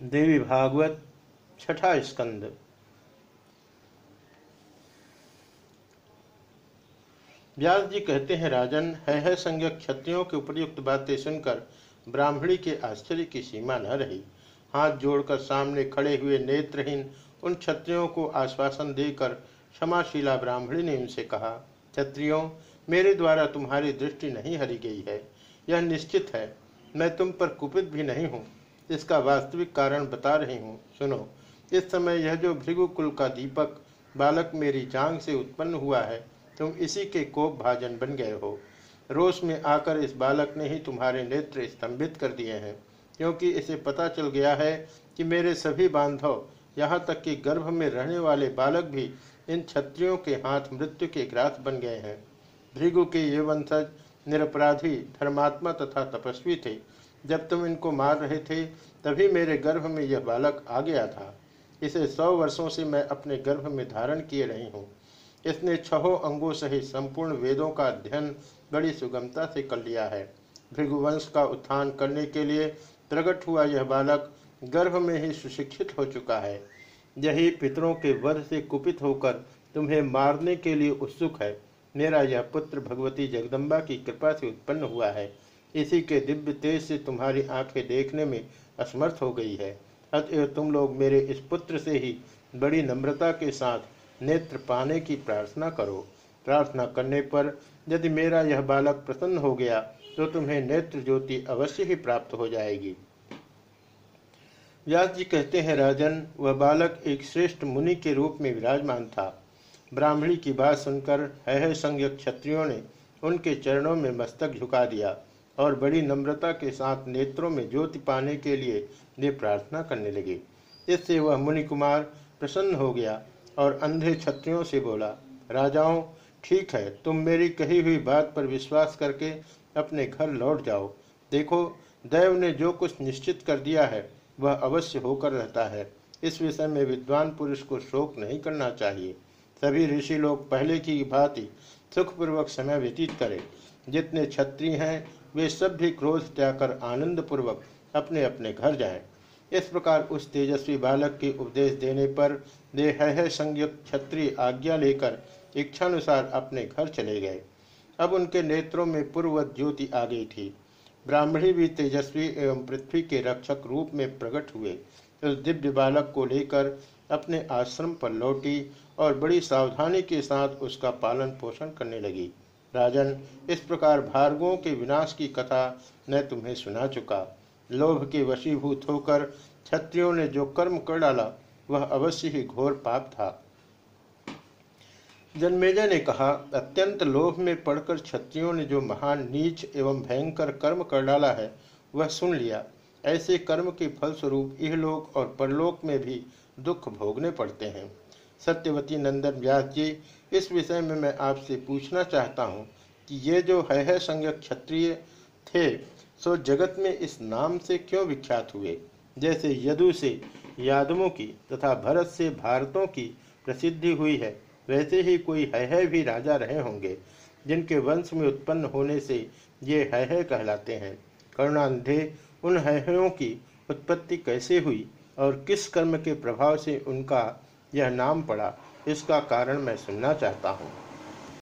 देवी भागवत छठा स्कंद। व्यास जी कहते हैं, राजन, है है संज्ञ क्षत्रियों के उपयुक्त बातें सुनकर ब्राह्मणी के आश्चर्य की सीमा न रही। हाथ जोड़कर सामने खड़े हुए नेत्रहीन उन क्षत्रियों को आश्वासन देकर क्षमाशीला ब्राह्मणी ने उनसे कहा, क्षत्रियों, मेरे द्वारा तुम्हारी दृष्टि नहीं हरी गई है। यह निश्चित है, मैं तुम पर कुपित भी नहीं हूँ। इसका वास्तविक कारण बता रही हूँ। सुनो। इस समय यह जो भृगुकुल का दीपक, बालक मेरी जांग से उत्पन्न हुआ है, तुम इसी के कोप भाजन बन गए हो। रोष में आकर इस बालक ने ही तुम्हारे नेत्र स्तंभित कर दिए हैं, क्योंकि इसे पता चल गया है कि मेरे सभी बांधव, यहाँ तक कि गर्भ में रहने वाले बालक भी, इन क्षत्रियों के हाथ मृत्यु के ग्रास बन गए हैं। भृगु के ये वंशज निरपराधी, धर्मात्मा तथा तपस्वी थे। जब तुम इनको मार रहे थे, तभी मेरे गर्भ में यह बालक आ गया था। इसे सौ वर्षों से मैं अपने गर्भ में धारण किए रही हूँ। इसने छहों अंगों सहित संपूर्ण वेदों का अध्ययन बड़ी सुगमता से कर लिया है। भृगुवंश का उत्थान करने के लिए प्रकट हुआ यह बालक गर्भ में ही सुशिक्षित हो चुका है। यही पितरों के वध से कुपित होकर तुम्हें मारने के लिए उत्सुक है। मेरा यह पुत्र भगवती जगदम्बा की कृपा से उत्पन्न हुआ है। इसी के दिव्य तेज से तुम्हारी आँखें देखने में असमर्थ हो गई है। अतएव तुम लोग मेरे इस पुत्र से ही बड़ी नम्रता के साथ नेत्र पाने की प्रार्थना करो। प्रार्थना करने पर यदि मेरा यह बालक प्रसन्न हो गया तो तुम्हें नेत्र ज्योति अवश्य ही प्राप्त हो जाएगी। व्यास जी कहते हैं, राजन, वह बालक एक श्रेष्ठ मुनि के रूप में विराजमान था। ब्राह्मणी की बात सुनकर है है संज्ञ क्षत्रियों ने उनके चरणों में मस्तक झुका दिया। और बड़ी नम्रता के साथ नेत्रों में ज्योति पाने के लिए वे प्रार्थना करने लगे। इससे वह मुनि कुमार प्रसन्न हो गया और अंधे छत्रियों से बोला, राजाओं, ठीक है, तुम मेरी कही हुई बात पर विश्वास करके अपने घर लौट जाओ। देखो, दैव ने जो कुछ निश्चित कर दिया है, वह अवश्य होकर रहता है। इस विषय में विद्वान पुरुष को शोक नहीं करना चाहिए। सभी ऋषि लोग पहले की भांति सुखपूर्वक समय व्यतीत करें। जितने क्षत्रिय हैं वे सब भी क्रोध त्याग कर आनंद पूर्वक अपने अपने घर जाएँ। इस प्रकार उस तेजस्वी बालक के उपदेश देने पर वे है संयुक्त क्षत्रिय आज्ञा लेकर इच्छानुसार अपने घर चले गए। अब उनके नेत्रों में पूर्ववत ज्योति आ गई थी। ब्राह्मणी भी तेजस्वी एवं पृथ्वी के रक्षक रूप में प्रकट हुए। उस दिव्य बालक को लेकर अपने आश्रम पर लौटी और बड़ी सावधानी के साथ उसका पालन पोषण करने लगी। राजन, इस प्रकार भार्गवों के विनाश की कथा मैं तुम्हें सुना चुका। लोभ के वशीभूत होकर क्षत्रियों ने जो कर्म कर डाला, वह अवश्य ही घोर पाप था। जन्मेजय ने कहा, अत्यंत लोभ में पड़कर क्षत्रियों ने जो महान, नीच एवं भयंकर कर्म कर डाला है, वह सुन लिया। ऐसे कर्म के फलस्वरूप इहलोक और परलोक में भी दुख भोगने पड़ते हैं। सत्यवती नंदन व्यास जी इस विषय में मैं आपसे पूछना चाहता हूँ कि ये जो है, है संज्ञ क्षत्रिय थे सो जगत में इस नाम से क्यों विख्यात हुए? जैसे यदु से यादवों की तथा भरत से भारतों की प्रसिद्धि हुई है वैसे ही कोई है, है भी राजा रहे होंगे जिनके वंश में उत्पन्न होने से ये है, है कहलाते हैं। करुणांधे उन है की उत्पत्ति कैसे हुई और किस कर्म के प्रभाव से उनका यह नाम पड़ा। इसका कारण मैं सुनना चाहता हूँ।